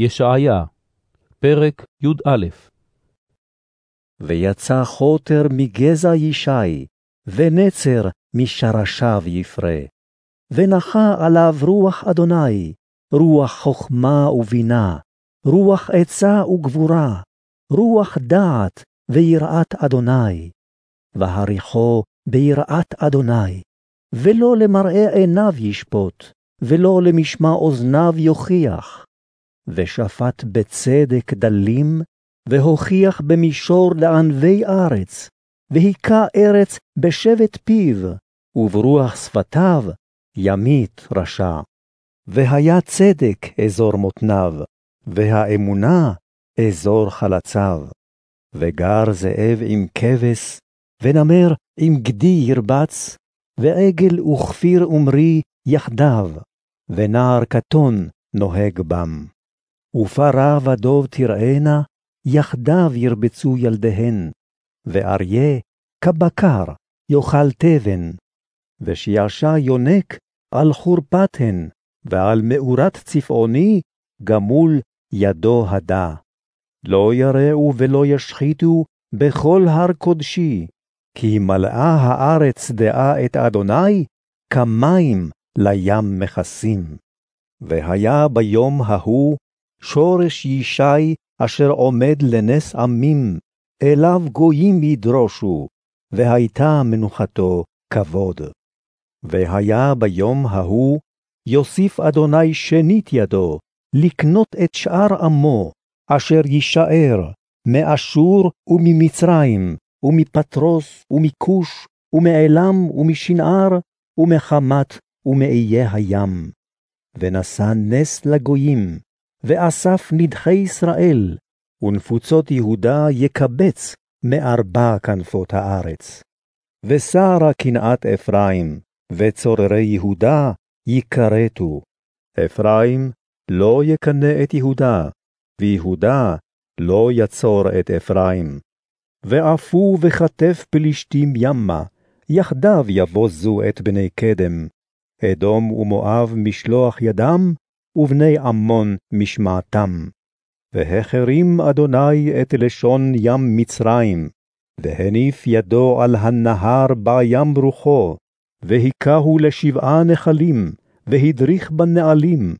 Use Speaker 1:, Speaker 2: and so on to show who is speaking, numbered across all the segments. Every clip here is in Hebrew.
Speaker 1: ישעיה, פרק י"א
Speaker 2: ויצא חוטר מגזע ישי, ונצר משרשיו יפרה. ונחה עליו רוח אדוני, רוח חכמה ובינה, רוח עצה וגבורה, רוח דעת ויראת אדוני. והריחו ביראת אדוני, ולא למראה עיניו ישפוט, ולא למשמע אוזניו יוכיח. ושפט בצדק דלים, והוכיח במישור לענבי ארץ, והיכה ארץ בשבט פיו, וברוח שפתיו ימית רשע. והיה צדק אזור מותניו, והאמונה אזור חלציו. וגר זאב עם כבש, ונמר עם גדי ירבץ, ועגל וכפיר ומרי יחדיו, ונער קטון נוהג בם. ופרה ודוב תראינה, יחדיו ירבצו ילדיהן, ואריה כבקר יאכל תבן, ושיעשע יונק על חורפתהן, ועל מאורת צפעוני גמול ידו הדה. לא יראו ולא ישחיתו בכל הר קודשי, כי מלאה הארץ דעה את אדוני, כמים לים מכסים. והיה ביום ההוא שורש ישי אשר עומד לנס עמים, אליו גויים ידרושו, והייתה מנוחתו כבוד. והיה ביום ההוא, יוסיף אדוני שנית ידו, לקנות את שאר עמו, אשר יישאר, מאשור וממצרים, ומפטרוס ומכוש, ומעלם ומשנער, ומחמת ומאיי הים. ונשא נס לגויים, ואסף נדחי ישראל, ונפוצות יהודה יקבץ מארבע כנפות הארץ. ושרה קנאת אפרים, וצוררי יהודה יכרתו. אפרים לא יקנא את יהודה, ויהודה לא יצור את אפרים. ועפו וכתף פלישתים ימה, יחדיו יבוזו את בני קדם. אדום ומואב משלוח ידם, ובני עמון משמעתם. והחרים אדוני את לשון ים מצרים, והניף ידו על הנהר בים רוחו, והיכהו לשבעה נחלים, והדריך בנעלים.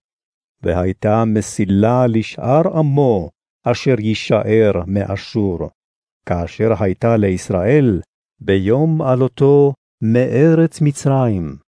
Speaker 2: והייתה מסילה לשאר עמו, אשר יישאר מאשור. כאשר הייתה לישראל, ביום עלותו מארץ מצרים.